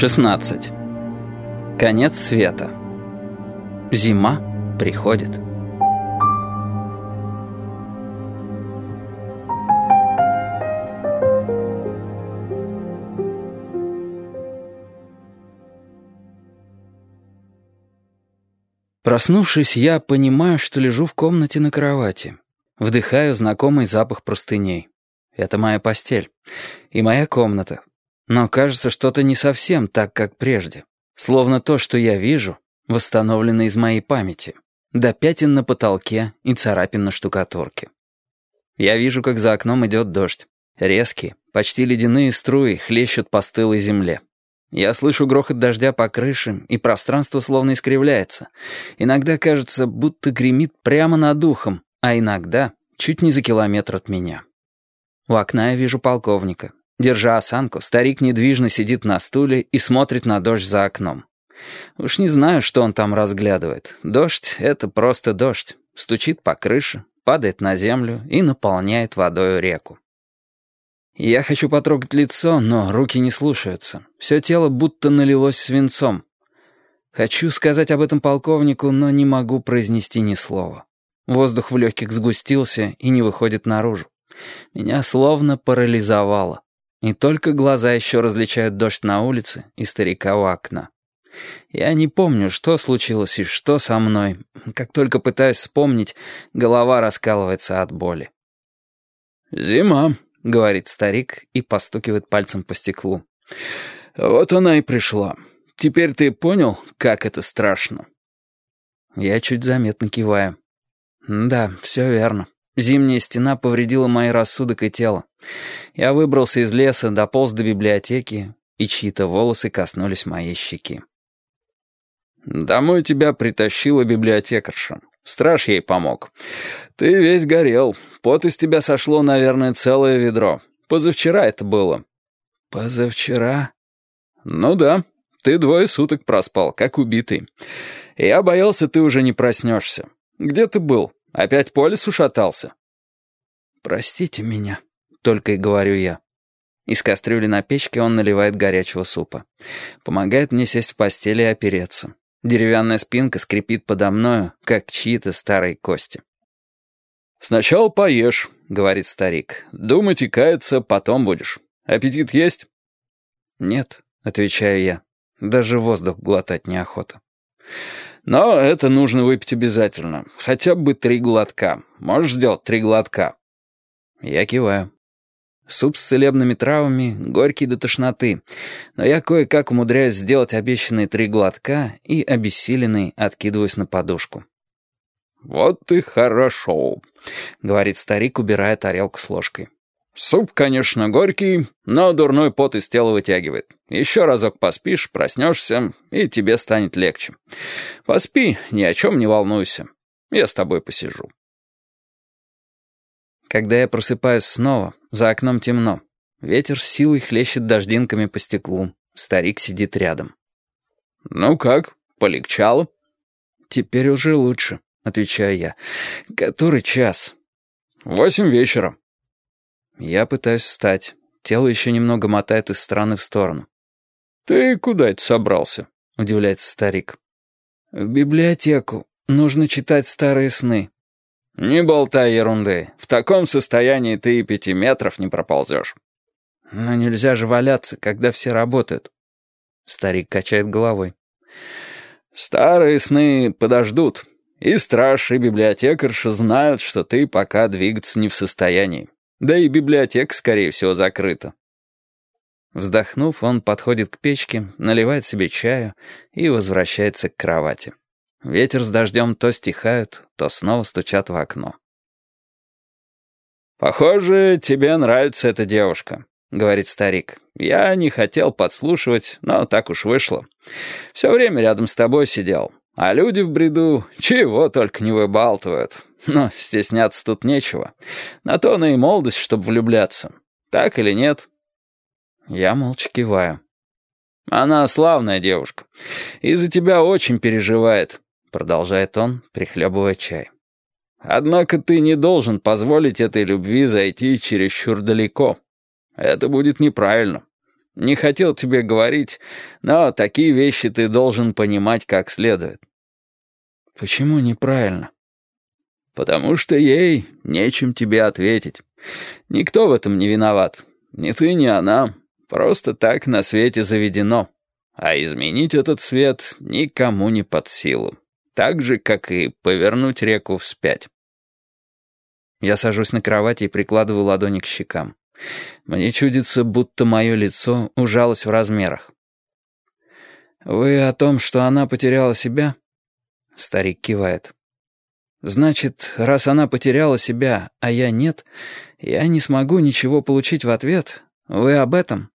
16. Конец света. Зима приходит. Проснувшись, я понимаю, что лежу в комнате на кровати. Вдыхаю знакомый запах простыней. Это моя постель. И моя комната. Но кажется, что-то не совсем так, как прежде. Словно то, что я вижу, восстановлено из моей памяти. До пятен на потолке и царапин на штукатурке. Я вижу, как за окном идет дождь. Резкие, почти ледяные струи хлещут по стылой земле. Я слышу грохот дождя по крыше, и пространство словно искривляется. Иногда кажется, будто гремит прямо над ухом, а иногда чуть не за километр от меня. У окна я вижу полковника. Держа осанку, старик недвижно сидит на стуле и смотрит на дождь за окном. Уж не знаю, что он там разглядывает. Дождь — это просто дождь. Стучит по крыше, падает на землю и наполняет водой реку. Я хочу потрогать лицо, но руки не слушаются. Все тело будто налилось свинцом. Хочу сказать об этом полковнику, но не могу произнести ни слова. Воздух в легких сгустился и не выходит наружу. Меня словно парализовало. И только глаза еще различают дождь на улице и старика у окна. Я не помню, что случилось и что со мной. Как только пытаюсь вспомнить, голова раскалывается от боли. «Зима», — говорит старик и постукивает пальцем по стеклу. «Вот она и пришла. Теперь ты понял, как это страшно?» Я чуть заметно киваю. «Да, все верно. Зимняя стена повредила мои рассудок и тело. Я выбрался из леса, дополз до библиотеки, и чьи-то волосы коснулись моей щеки. «Домой тебя притащила библиотекарша. Страж ей помог. Ты весь горел. Пот из тебя сошло, наверное, целое ведро. Позавчера это было». «Позавчера?» «Ну да. Ты двое суток проспал, как убитый. Я боялся, ты уже не проснешься. Где ты был?» Опять по лесу шатался?» «Простите меня», — только и говорю я. Из кастрюли на печке он наливает горячего супа. Помогает мне сесть в постели и опереться. Деревянная спинка скрипит подо мною, как чьи-то старые кости. «Сначала поешь», — говорит старик. «Думать и каяться потом будешь. Аппетит есть?» «Нет», — отвечаю я. Даже воздух глотать неохота. Но это нужно выпить обязательно. Хотя бы три глотка. Можешь сделать три глотка?» Я киваю. Суп с целебными травами, горький до тошноты. Но я кое-как умудряюсь сделать обещанные три глотка и, обессиленный, откидываюсь на подушку. «Вот и хорошо», — говорит старик, убирая тарелку с ложкой. Суп, конечно, горький, но дурной пот из тела вытягивает. Еще разок поспишь, проснешься, и тебе станет легче. Поспи, ни о чем не волнуйся. Я с тобой посижу. Когда я просыпаюсь снова, за окном темно. Ветер с силой хлещет дождинками по стеклу. Старик сидит рядом. «Ну как, полегчало?» «Теперь уже лучше», — отвечаю я. «Который час?» «Восемь вечера». Я пытаюсь встать. Тело еще немного мотает из стороны в сторону. «Ты куда это собрался?» — удивляется старик. «В библиотеку. Нужно читать старые сны». «Не болтай ерунды. В таком состоянии ты и пяти метров не проползешь». «Но нельзя же валяться, когда все работают». Старик качает головой. «Старые сны подождут. И страж, и библиотекарша знают, что ты пока двигаться не в состоянии. Да и библиотека, скорее всего, закрыта. Вздохнув, он подходит к печке, наливает себе чаю и возвращается к кровати. Ветер с дождем то стихают, то снова стучат в окно. «Похоже, тебе нравится эта девушка», — говорит старик. «Я не хотел подслушивать, но так уж вышло. Все время рядом с тобой сидел, а люди в бреду чего только не выбалтывают. Но стесняться тут нечего. На то она и молодость, чтобы влюбляться. Так или нет?» Я молча киваю. «Она славная девушка. И за тебя очень переживает», — продолжает он, прихлебывая чай. «Однако ты не должен позволить этой любви зайти чересчур далеко. Это будет неправильно. Не хотел тебе говорить, но такие вещи ты должен понимать как следует». «Почему неправильно?» «Потому что ей нечем тебе ответить. Никто в этом не виноват. Ни ты, ни она. Просто так на свете заведено. А изменить этот свет никому не под силу. Так же, как и повернуть реку вспять». Я сажусь на кровати и прикладываю ладони к щекам. Мне чудится, будто мое лицо ужалось в размерах. «Вы о том, что она потеряла себя?» Старик кивает. «Значит, раз она потеряла себя, а я нет, я не смогу ничего получить в ответ. Вы об этом?»